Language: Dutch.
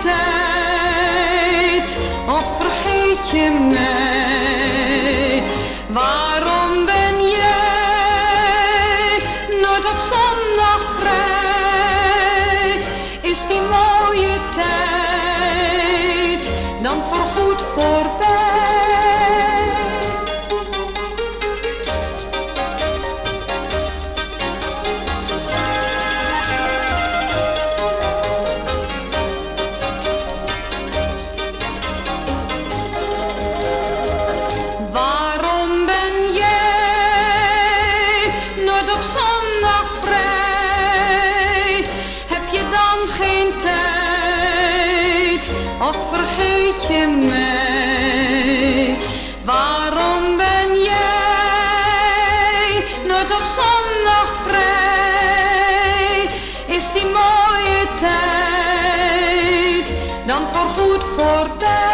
tijd of vergeet je mij? Waarom ben jij nooit op zondag vrij? Is die mooie tijd dan voorgoed voorbij? Of vergeet je mij? Waarom ben jij nooit op zondag vrij? Is die mooie tijd dan voorgoed voorbij?